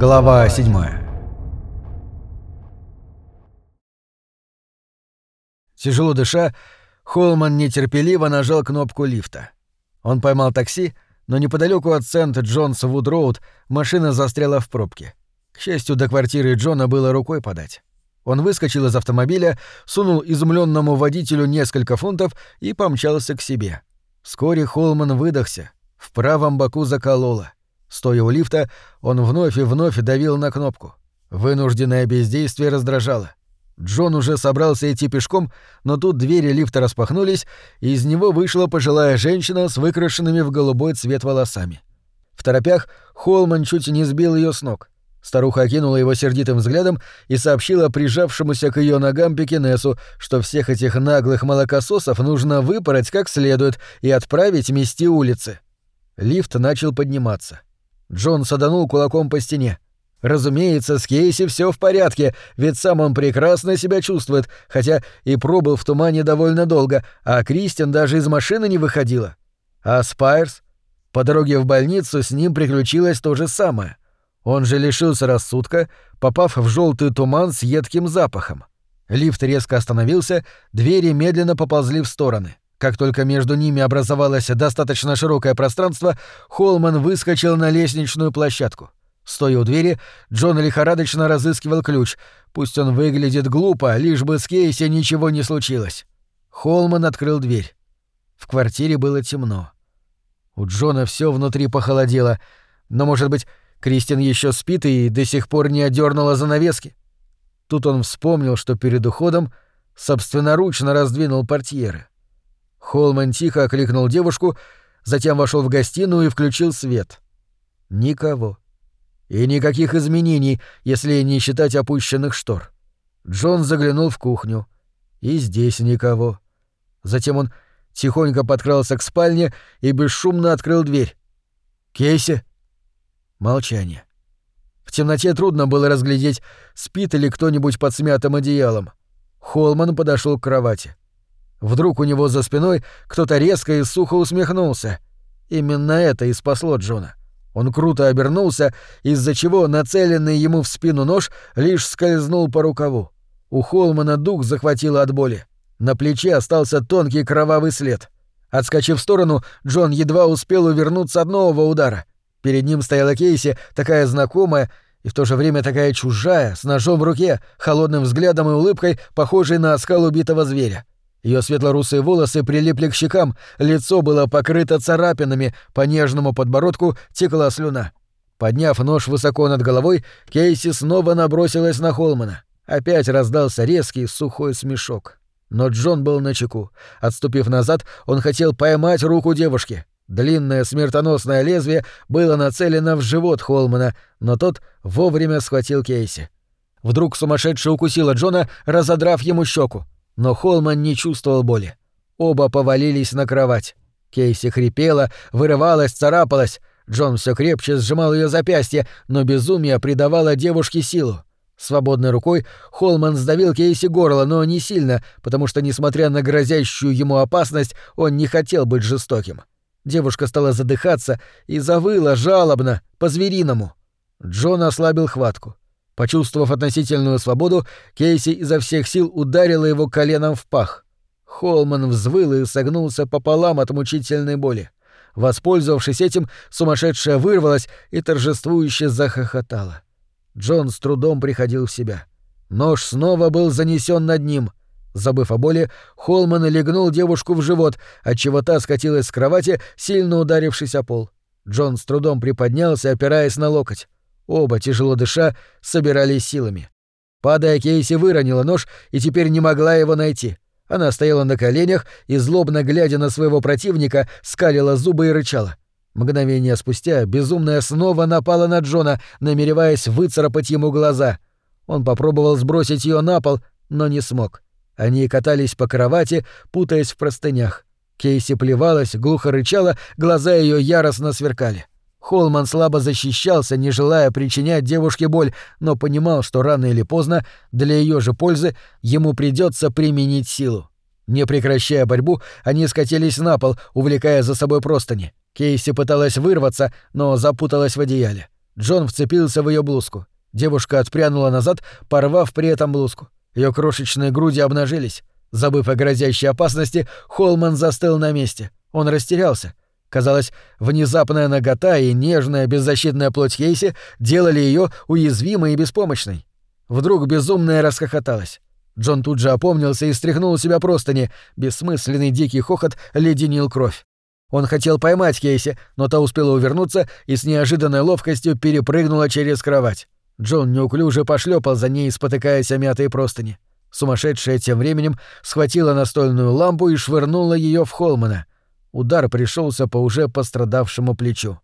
Глава 7 Тяжело дыша, Холман нетерпеливо нажал кнопку лифта. Он поймал такси, но неподалеку от Сент-Джонс Вуд-Роуд машина застряла в пробке. К счастью, до квартиры Джона было рукой подать. Он выскочил из автомобиля, сунул изумленному водителю несколько фунтов и помчался к себе. Вскоре Холман выдохся. В правом боку закололо. Стоя у лифта, он вновь и вновь давил на кнопку. Вынужденное бездействие раздражало. Джон уже собрался идти пешком, но тут двери лифта распахнулись, и из него вышла пожилая женщина с выкрашенными в голубой цвет волосами. В торопях Холман чуть не сбил ее с ног. Старуха окинула его сердитым взглядом и сообщила прижавшемуся к ее ногам Пекинесу, что всех этих наглых молокососов нужно выпороть как следует и отправить мести улицы. Лифт начал подниматься. Джон саданул кулаком по стене. Разумеется, с Кейси все в порядке, ведь сам он прекрасно себя чувствует, хотя и пробыл в тумане довольно долго, а Кристин даже из машины не выходила. А Спайрс? По дороге в больницу с ним приключилось то же самое — он же лишился рассудка, попав в желтый туман с едким запахом. Лифт резко остановился, двери медленно поползли в стороны. Как только между ними образовалось достаточно широкое пространство, Холман выскочил на лестничную площадку. Стоя у двери, Джон лихорадочно разыскивал ключ. Пусть он выглядит глупо, лишь бы с Кейси ничего не случилось. Холман открыл дверь. В квартире было темно. У Джона все внутри похолодело, но, может быть, Кристин еще спит и до сих пор не одернула занавески. Тут он вспомнил, что перед уходом собственноручно раздвинул портьеры. Холман тихо окликнул девушку, затем вошел в гостиную и включил свет. Никого. И никаких изменений, если не считать опущенных штор. Джон заглянул в кухню. И здесь никого. Затем он тихонько подкрался к спальне и бесшумно открыл дверь. «Кейси!» Молчание. В темноте трудно было разглядеть, спит ли кто-нибудь под смятым одеялом. Холман подошел к кровати. Вдруг у него за спиной кто-то резко и сухо усмехнулся. Именно это и спасло Джона. Он круто обернулся, из-за чего нацеленный ему в спину нож лишь скользнул по рукаву. У Холмана дух захватило от боли. На плече остался тонкий кровавый след. Отскочив в сторону, Джон едва успел увернуться от нового удара. Перед ним стояла Кейси, такая знакомая и в то же время такая чужая, с ножом в руке, холодным взглядом и улыбкой, похожей на оскал убитого зверя. Ее светло-русые волосы прилипли к щекам, лицо было покрыто царапинами, по нежному подбородку текла слюна. Подняв нож высоко над головой, Кейси снова набросилась на Холмана. Опять раздался резкий сухой смешок. Но Джон был начеку. Отступив назад, он хотел поймать руку девушки. Длинное смертоносное лезвие было нацелено в живот Холмана, но тот вовремя схватил Кейси. Вдруг сумасшедший укусила Джона, разодрав ему щеку. Но Холман не чувствовал боли. Оба повалились на кровать. Кейси хрипела, вырывалась, царапалась. Джон все крепче сжимал ее запястье, но безумие придавало девушке силу. Свободной рукой Холман сдавил Кейси горло, но не сильно, потому что, несмотря на грозящую ему опасность, он не хотел быть жестоким. Девушка стала задыхаться и завыла жалобно, по-звериному. Джон ослабил хватку. Почувствовав относительную свободу, Кейси изо всех сил ударила его коленом в пах. Холман взвыл и согнулся пополам от мучительной боли. Воспользовавшись этим, сумасшедшая вырвалась и торжествующе захохотала. Джон с трудом приходил в себя. Нож снова был занесен над ним. Забыв о боли, Холман легнул девушку в живот, отчего та скатилась с кровати, сильно ударившись о пол. Джон с трудом приподнялся, опираясь на локоть. Оба, тяжело дыша, собирались силами. Падая, Кейси выронила нож и теперь не могла его найти. Она стояла на коленях и, злобно глядя на своего противника, скалила зубы и рычала. Мгновение спустя безумная снова напала на Джона, намереваясь выцарапать ему глаза. Он попробовал сбросить ее на пол, но не смог. Они катались по кровати, путаясь в простынях. Кейси плевалась, глухо рычала, глаза ее яростно сверкали. Холман слабо защищался, не желая причинять девушке боль, но понимал, что рано или поздно, для ее же пользы, ему придется применить силу. Не прекращая борьбу, они скатились на пол, увлекая за собой простыни. Кейси пыталась вырваться, но запуталась в одеяле. Джон вцепился в ее блузку. Девушка отпрянула назад, порвав при этом блузку. Ее крошечные груди обнажились. Забыв о грозящей опасности, Холман застыл на месте. Он растерялся. Казалось, внезапная нагота и нежная беззащитная плоть Кейси делали ее уязвимой и беспомощной. Вдруг безумная расхохоталась. Джон тут же опомнился и стряхнул у себя простыни. Бессмысленный дикий хохот леденил кровь. Он хотел поймать Кейси, но та успела увернуться и с неожиданной ловкостью перепрыгнула через кровать. Джон неуклюже пошлепал за ней, спотыкаясь о мятые простыни. Сумасшедшая тем временем схватила настольную лампу и швырнула ее в Холмана. Удар пришелся по уже пострадавшему плечу.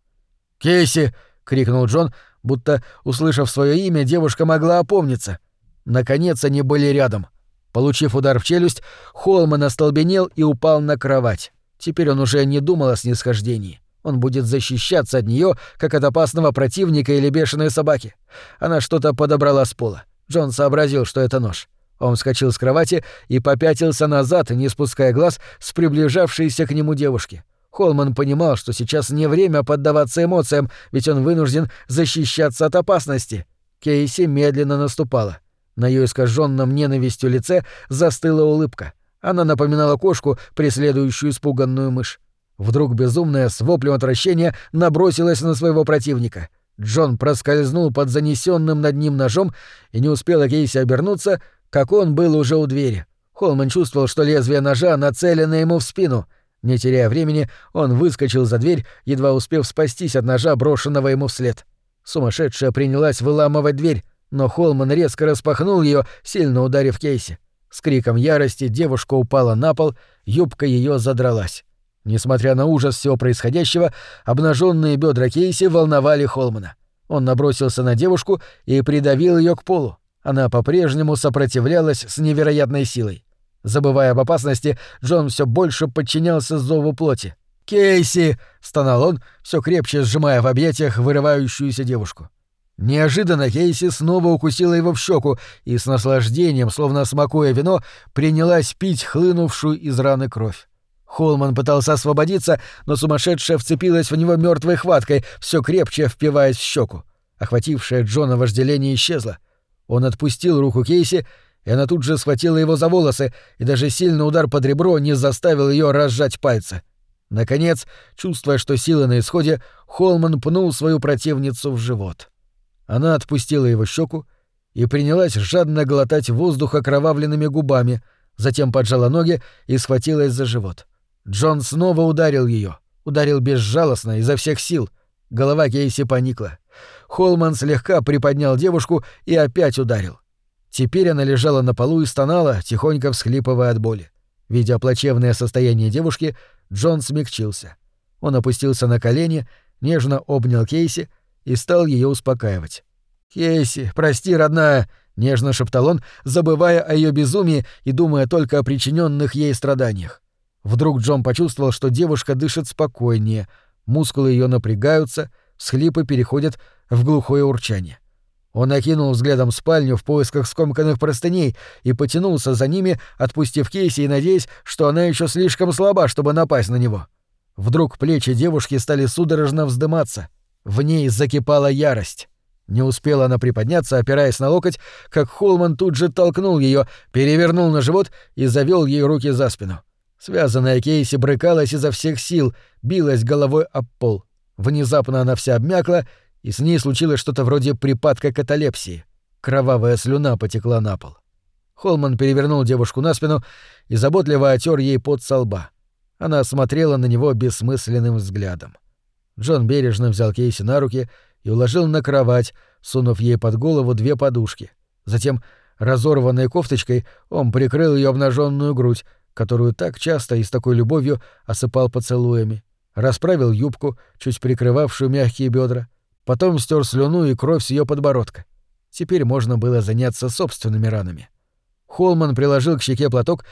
«Кейси!» — крикнул Джон, будто, услышав свое имя, девушка могла опомниться. Наконец они были рядом. Получив удар в челюсть, Холман остолбенел и упал на кровать. Теперь он уже не думал о снисхождении. Он будет защищаться от нее, как от опасного противника или бешеной собаки. Она что-то подобрала с пола. Джон сообразил, что это нож. Он вскочил с кровати и попятился назад, не спуская глаз с приближавшейся к нему девушки. Холман понимал, что сейчас не время поддаваться эмоциям, ведь он вынужден защищаться от опасности. Кейси медленно наступала. На ее искаженном ненавистью лице застыла улыбка. Она напоминала кошку, преследующую испуганную мышь. Вдруг безумная с воплем отвращения набросилась на своего противника. Джон проскользнул под занесенным над ним ножом, и не успела Кейси обернуться, как он был уже у двери. Холман чувствовал, что лезвие ножа нацелено ему в спину. Не теряя времени, он выскочил за дверь, едва успев спастись от ножа, брошенного ему вслед. Сумасшедшая принялась выламывать дверь, но Холман резко распахнул ее, сильно ударив Кейси. С криком ярости девушка упала на пол, юбка ее задралась. Несмотря на ужас всего происходящего, обнаженные бедра Кейси волновали Холмана. Он набросился на девушку и придавил ее к полу. Она по-прежнему сопротивлялась с невероятной силой. Забывая об опасности, Джон все больше подчинялся зову плоти. «Кейси!» — стонал он, все крепче сжимая в объятиях вырывающуюся девушку. Неожиданно Кейси снова укусила его в щеку и с наслаждением, словно смакуя вино, принялась пить хлынувшую из раны кровь. Холман пытался освободиться, но сумасшедшая вцепилась в него мертвой хваткой, все крепче впиваясь в щеку. Охватившее Джона вожделение исчезло. Он отпустил руку Кейси, и она тут же схватила его за волосы, и даже сильный удар под ребро не заставил ее разжать пальцы. Наконец, чувствуя, что силы на исходе, Холман пнул свою противницу в живот. Она отпустила его щеку и принялась жадно глотать воздух окровавленными губами, затем поджала ноги и схватилась за живот. Джон снова ударил ее, ударил безжалостно, изо всех сил. Голова Кейси поникла. Холман слегка приподнял девушку и опять ударил. Теперь она лежала на полу и стонала, тихонько всхлипывая от боли. Видя плачевное состояние девушки, Джон смягчился. Он опустился на колени, нежно обнял Кейси и стал ее успокаивать. «Кейси, прости, родная!» — нежно шептал он, забывая о ее безумии и думая только о причиненных ей страданиях. Вдруг Джон почувствовал, что девушка дышит спокойнее, мускулы ее напрягаются, схлипы переходят в глухое урчание. Он окинул взглядом спальню в поисках скомканных простыней и потянулся за ними, отпустив Кейси и надеясь, что она еще слишком слаба, чтобы напасть на него. Вдруг плечи девушки стали судорожно вздыматься. В ней закипала ярость. Не успела она приподняться, опираясь на локоть, как Холман тут же толкнул ее, перевернул на живот и завел ей руки за спину. Связанная Кейси брыкалась изо всех сил, билась головой об пол. Внезапно она вся обмякла и с ней случилось что-то вроде припадка каталепсии. Кровавая слюна потекла на пол. Холман перевернул девушку на спину и заботливо отер ей пот со лба. Она смотрела на него бессмысленным взглядом. Джон бережно взял Кейси на руки и уложил на кровать, сунув ей под голову две подушки. Затем, разорванной кофточкой, он прикрыл ее обнаженную грудь, которую так часто и с такой любовью осыпал поцелуями, расправил юбку, чуть прикрывавшую мягкие бедра, Потом стер слюну и кровь с ее подбородка. Теперь можно было заняться собственными ранами. Холман приложил к щеке платок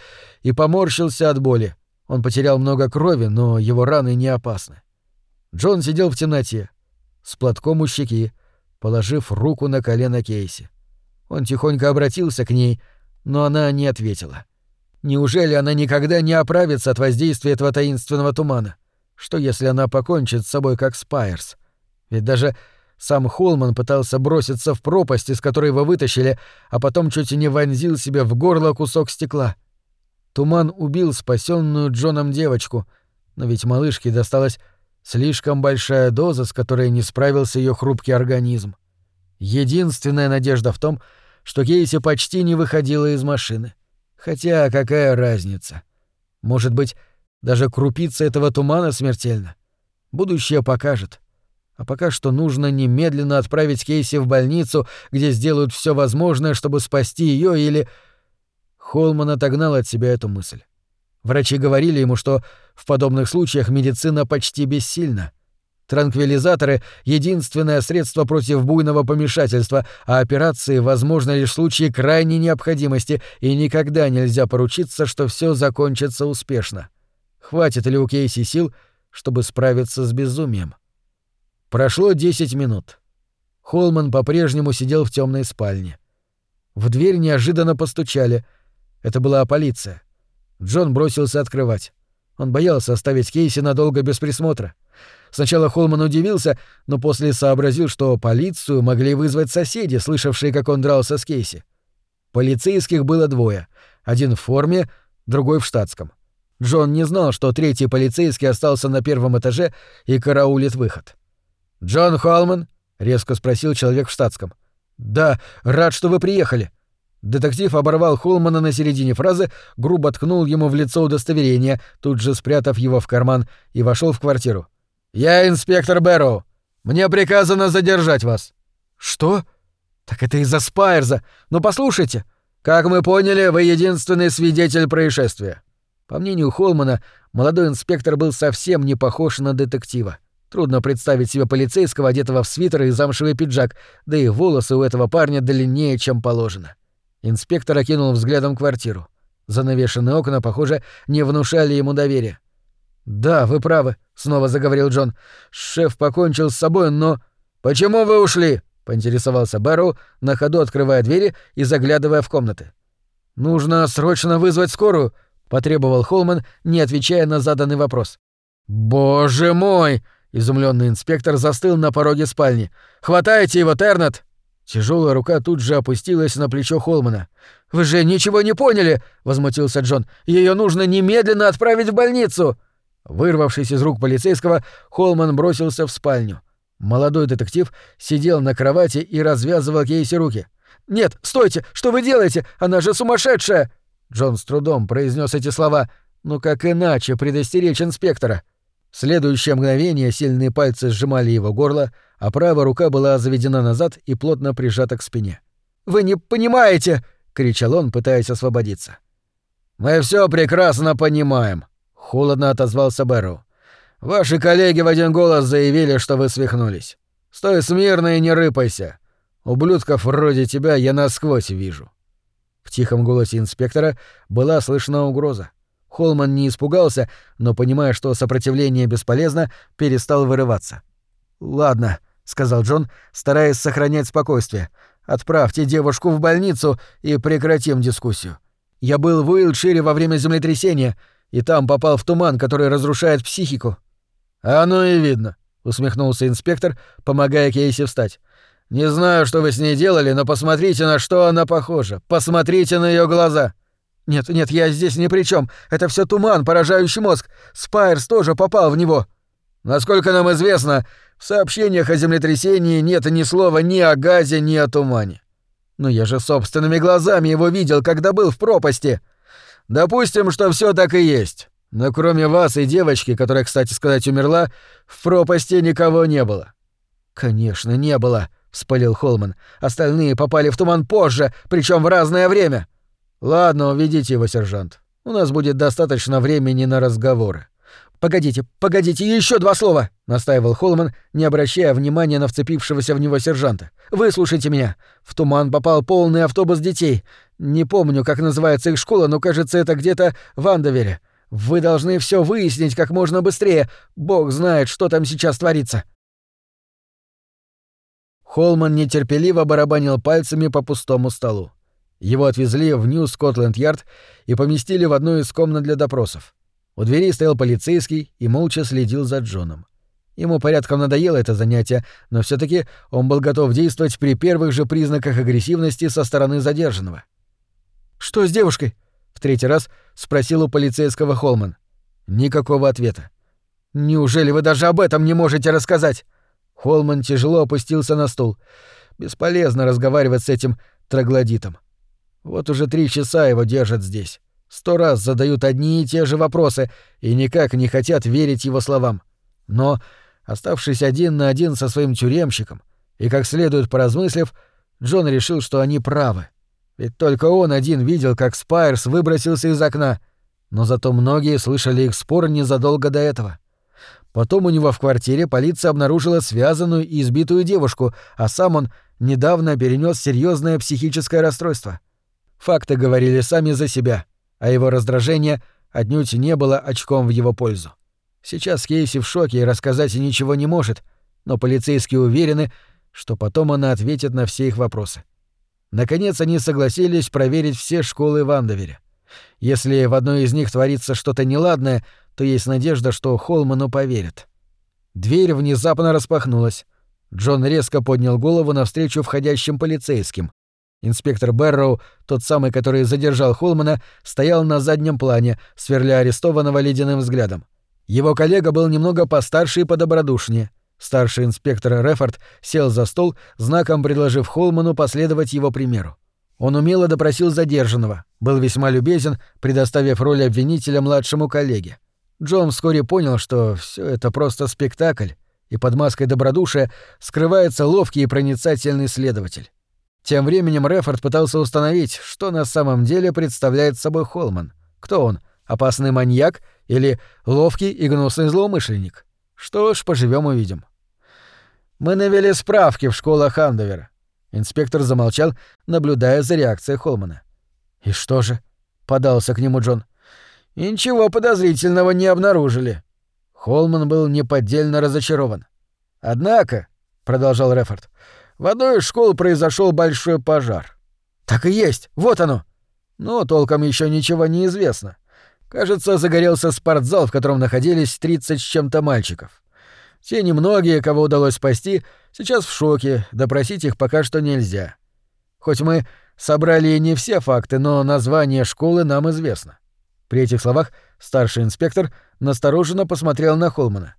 и поморщился от боли. Он потерял много крови, но его раны не опасны. Джон сидел в темноте, с платком у щеки, положив руку на колено Кейси. Он тихонько обратился к ней, но она не ответила. Неужели она никогда не оправится от воздействия этого таинственного тумана? Что если она покончит с собой как Спайерс? Ведь даже Сам Холман пытался броситься в пропасть, из которой его вытащили, а потом чуть и не вонзил себе в горло кусок стекла. Туман убил спасенную Джоном девочку, но ведь малышке досталась слишком большая доза, с которой не справился ее хрупкий организм. Единственная надежда в том, что Кейси почти не выходила из машины. Хотя какая разница? Может быть, даже крупица этого тумана смертельна? Будущее покажет. А пока что нужно немедленно отправить Кейси в больницу, где сделают все возможное, чтобы спасти ее или... Холман отогнал от себя эту мысль. Врачи говорили ему, что в подобных случаях медицина почти бессильна. Транквилизаторы — единственное средство против буйного помешательства, а операции возможны лишь в случае крайней необходимости, и никогда нельзя поручиться, что все закончится успешно. Хватит ли у Кейси сил, чтобы справиться с безумием? Прошло 10 минут. Холман по-прежнему сидел в темной спальне. В дверь неожиданно постучали. Это была полиция. Джон бросился открывать. Он боялся оставить Кейси надолго без присмотра. Сначала Холман удивился, но после сообразил, что полицию могли вызвать соседи, слышавшие, как он дрался с Кейси. Полицейских было двое. Один в форме, другой в штатском. Джон не знал, что третий полицейский остался на первом этаже и караулит выход. «Джон Холман?» — резко спросил человек в штатском. «Да, рад, что вы приехали». Детектив оборвал Холмана на середине фразы, грубо ткнул ему в лицо удостоверение, тут же спрятав его в карман, и вошел в квартиру. «Я инспектор Бэрроу. Мне приказано задержать вас». «Что? Так это из-за Спайерза. Но послушайте. Как мы поняли, вы единственный свидетель происшествия». По мнению Холмана, молодой инспектор был совсем не похож на детектива. Трудно представить себе полицейского, одетого в свитер и замшевый пиджак, да и волосы у этого парня длиннее, чем положено. Инспектор окинул взглядом квартиру. Занавешенные окна, похоже, не внушали ему доверия. «Да, вы правы», — снова заговорил Джон. «Шеф покончил с собой, но...» «Почему вы ушли?» — поинтересовался Бэрроу, на ходу открывая двери и заглядывая в комнаты. «Нужно срочно вызвать скорую», — потребовал Холман, не отвечая на заданный вопрос. «Боже мой!» — изумленный инспектор застыл на пороге спальни. «Хватайте его, Тернет!» Тяжелая рука тут же опустилась на плечо Холмана. «Вы же ничего не поняли!» — возмутился Джон. Ее нужно немедленно отправить в больницу!» Вырвавшись из рук полицейского, Холман бросился в спальню. Молодой детектив сидел на кровати и развязывал Кейси руки. «Нет, стойте! Что вы делаете? Она же сумасшедшая!» Джон с трудом произнес эти слова. «Ну как иначе предостеречь инспектора?» В следующее мгновение сильные пальцы сжимали его горло, а правая рука была заведена назад и плотно прижата к спине. «Вы не понимаете!» — кричал он, пытаясь освободиться. «Мы все прекрасно понимаем», Холодно отозвался Бэрроу. «Ваши коллеги в один голос заявили, что вы свихнулись. Стой смирно и не рыпайся. Ублюдков вроде тебя я насквозь вижу». Тихом голосе инспектора была слышна угроза. Холман не испугался, но, понимая, что сопротивление бесполезно, перестал вырываться. «Ладно», — сказал Джон, стараясь сохранять спокойствие. «Отправьте девушку в больницу и прекратим дискуссию. Я был в Уилтшире во время землетрясения и там попал в туман, который разрушает психику». «А ну и видно», — усмехнулся инспектор, помогая Кейси встать. «Не знаю, что вы с ней делали, но посмотрите, на что она похожа. Посмотрите на ее глаза». «Нет, нет, я здесь ни при чем. Это все туман, поражающий мозг. Спайерс тоже попал в него». «Насколько нам известно, в сообщениях о землетрясении нет ни слова ни о газе, ни о тумане». «Но я же собственными глазами его видел, когда был в пропасти». Допустим, что все так и есть. Но кроме вас и девочки, которая, кстати сказать, умерла, в пропасти никого не было. Конечно, не было, вспылил Холман. Остальные попали в туман позже, причем в разное время. Ладно, уведите его, сержант. У нас будет достаточно времени на разговоры. «Погодите, погодите, еще два слова!» — настаивал Холман, не обращая внимания на вцепившегося в него сержанта. «Выслушайте меня. В туман попал полный автобус детей. Не помню, как называется их школа, но, кажется, это где-то в Андовере. Вы должны все выяснить как можно быстрее. Бог знает, что там сейчас творится». Холман нетерпеливо барабанил пальцами по пустому столу. Его отвезли в Нью-Скотланд-Ярд и поместили в одну из комнат для допросов. У двери стоял полицейский и молча следил за Джоном. Ему порядком надоело это занятие, но все таки он был готов действовать при первых же признаках агрессивности со стороны задержанного. «Что с девушкой?» — в третий раз спросил у полицейского Холман. Никакого ответа. «Неужели вы даже об этом не можете рассказать?» Холман тяжело опустился на стул. Бесполезно разговаривать с этим троглодитом. Вот уже три часа его держат здесь. Сто раз задают одни и те же вопросы и никак не хотят верить его словам. Но, оставшись один на один со своим тюремщиком и как следует поразмыслив, Джон решил, что они правы. Ведь только он один видел, как Спайерс выбросился из окна, но зато многие слышали их спор незадолго до этого. Потом у него в квартире полиция обнаружила связанную и избитую девушку, а сам он недавно перенес серьезное психическое расстройство. Факты говорили сами за себя — а его раздражение отнюдь не было очком в его пользу. Сейчас Кейси в шоке и рассказать ничего не может, но полицейские уверены, что потом она ответит на все их вопросы. Наконец они согласились проверить все школы в Андовере. Если в одной из них творится что-то неладное, то есть надежда, что Холману поверят. Дверь внезапно распахнулась. Джон резко поднял голову навстречу входящим полицейским. Инспектор Берроу, тот самый, который задержал Холмана, стоял на заднем плане, сверля арестованного ледяным взглядом. Его коллега был немного постарше и подобродушнее. Старший инспектор Рефорд сел за стол, знаком предложив Холману последовать его примеру. Он умело допросил задержанного, был весьма любезен, предоставив роль обвинителя младшему коллеге. Джон вскоре понял, что все это просто спектакль, и под маской добродушия скрывается ловкий и проницательный следователь. Тем временем Рефорд пытался установить, что на самом деле представляет собой Холман. Кто он? Опасный маньяк или ловкий и гнусный злоумышленник? Что ж, поживем увидим. Мы навели справки в школах Андовера. Инспектор замолчал, наблюдая за реакцией Холмана. И что же? подался к нему Джон. И ничего подозрительного не обнаружили. Холман был неподдельно разочарован. Однако, продолжал Рефорд, в одной из школ произошел большой пожар. Так и есть, вот оно. Но толком еще ничего не известно. Кажется, загорелся спортзал, в котором находились 30 с чем-то мальчиков. Те немногие, кого удалось спасти, сейчас в шоке, допросить их пока что нельзя. Хоть мы собрали не все факты, но название школы нам известно. При этих словах старший инспектор настороженно посмотрел на Холмана.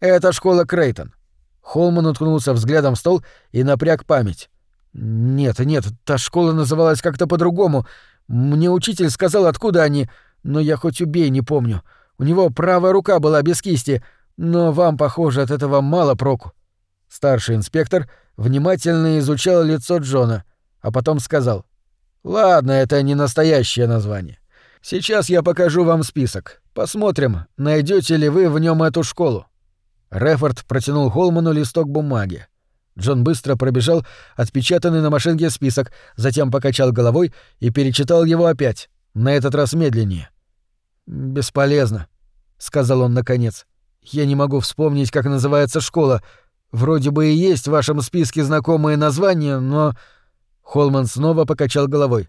Это школа Крейтон. Холман уткнулся взглядом в стол и напряг память. «Нет, нет, та школа называлась как-то по-другому. Мне учитель сказал, откуда они, но я хоть убей не помню. У него правая рука была без кисти, но вам, похоже, от этого мало проку». Старший инспектор внимательно изучал лицо Джона, а потом сказал. «Ладно, это не настоящее название. Сейчас я покажу вам список. Посмотрим, найдете ли вы в нем эту школу». Рефорд протянул Холману листок бумаги. Джон быстро пробежал отпечатанный на машинке список, затем покачал головой и перечитал его опять, на этот раз медленнее. «Бесполезно», — сказал он наконец. «Я не могу вспомнить, как называется школа. Вроде бы и есть в вашем списке знакомые названия, но...» Холман снова покачал головой.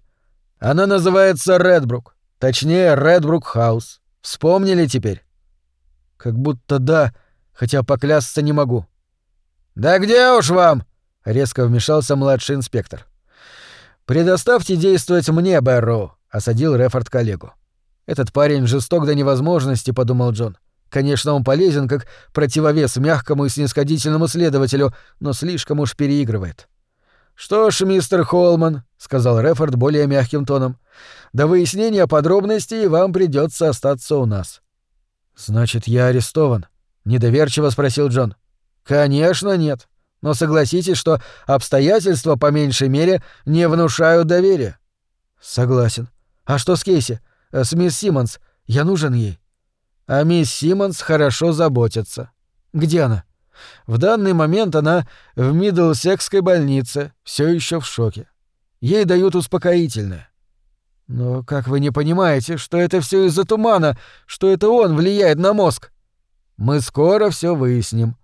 «Она называется Редбрук. Точнее, Редбрук Хаус. Вспомнили теперь?» «Как будто да», хотя поклясться не могу. «Да где уж вам?» — резко вмешался младший инспектор. «Предоставьте действовать мне, Бэрроу», — осадил Рефорд коллегу. «Этот парень жесток до невозможности», — подумал Джон. «Конечно, он полезен как противовес мягкому и снисходительному следователю, но слишком уж переигрывает». «Что ж, мистер Холман», — сказал Рефорд более мягким тоном, — «до выяснения подробностей вам придется остаться у нас». «Значит, я арестован», Недоверчиво спросил Джон. Конечно, нет. Но согласитесь, что обстоятельства по меньшей мере не внушают доверия. Согласен. А что с Кейси? Э, с мисс Симмонс? Я нужен ей. А мисс Симмонс хорошо заботится. Где она? В данный момент она в Мидлсекской больнице, все еще в шоке. Ей дают успокоительное. Но как вы не понимаете, что это все из-за тумана, что это он влияет на мозг? Мы скоро все выясним.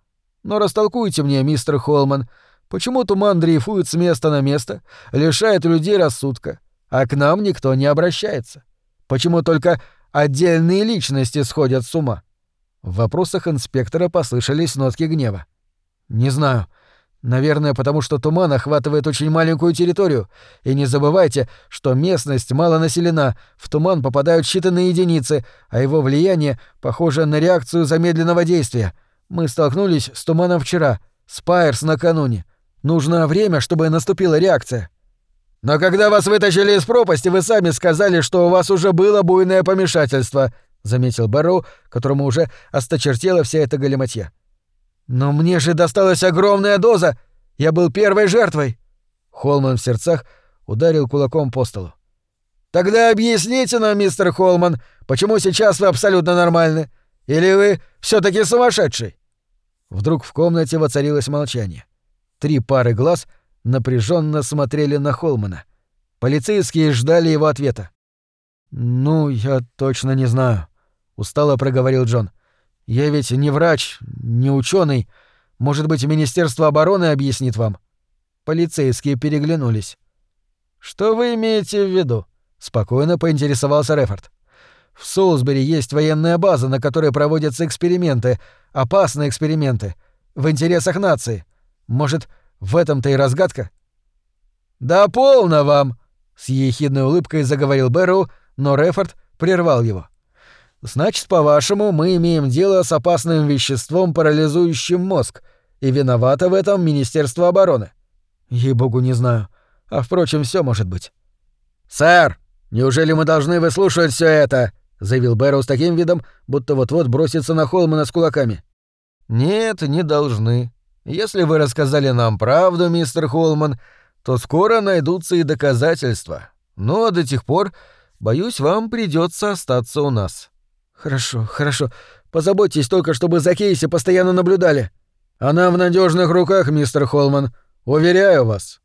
Но растолкуйте мне, мистер Холман, почему туман дрейфует с места на место, лишает людей рассудка, а к нам никто не обращается? Почему только отдельные личности сходят с ума? В вопросах инспектора послышались нотки гнева. «Не знаю. Наверное, потому что туман охватывает очень маленькую территорию. И не забывайте, что местность мало населена, в туман попадают считанные единицы, а его влияние похоже на реакцию замедленного действия. Мы столкнулись с туманом вчера, с Пайерс накануне. Нужно время, чтобы наступила реакция. Но когда вас вытащили из пропасти, вы сами сказали, что у вас уже было буйное помешательство, заметил Барроу, которому уже осточертела вся эта галиматья. Но мне же досталась огромная доза. Я был первой жертвой. Холман в сердцах ударил кулаком по столу. Тогда объясните нам, мистер Холман, почему сейчас вы абсолютно нормальны? Или вы все таки сумасшедший? Вдруг в комнате воцарилось молчание. Три пары глаз напряженно смотрели на Холмана. Полицейские ждали его ответа. «Ну, я точно не знаю», — устало проговорил Джон. — я ведь не врач, не ученый. Может быть, Министерство обороны объяснит вам?» Полицейские переглянулись. «Что вы имеете в виду?» — спокойно поинтересовался Рефорд. «В Солсбери есть военная база, на которой проводятся эксперименты, опасные эксперименты, в интересах нации. Может, в этом-то и разгадка?» «Да полно вам!» — с ехидной улыбкой заговорил Бэрроу, но Рефорд прервал его. Значит, по-вашему, мы имеем дело с опасным веществом, парализующим мозг, и виновато в этом Министерство обороны. Ей-богу, не знаю. А впрочем, все может быть. Сэр, неужели мы должны выслушивать все это? заявил Бэрроу с таким видом, будто вот-вот бросится на Холмана с кулаками. Нет, не должны. Если вы рассказали нам правду, мистер Холман, то скоро найдутся и доказательства. Но до тех пор, боюсь, вам придется остаться у нас. «Хорошо, хорошо. Позаботьтесь только, чтобы за Кейси постоянно наблюдали. Она в надежных руках, мистер Холман. Уверяю вас».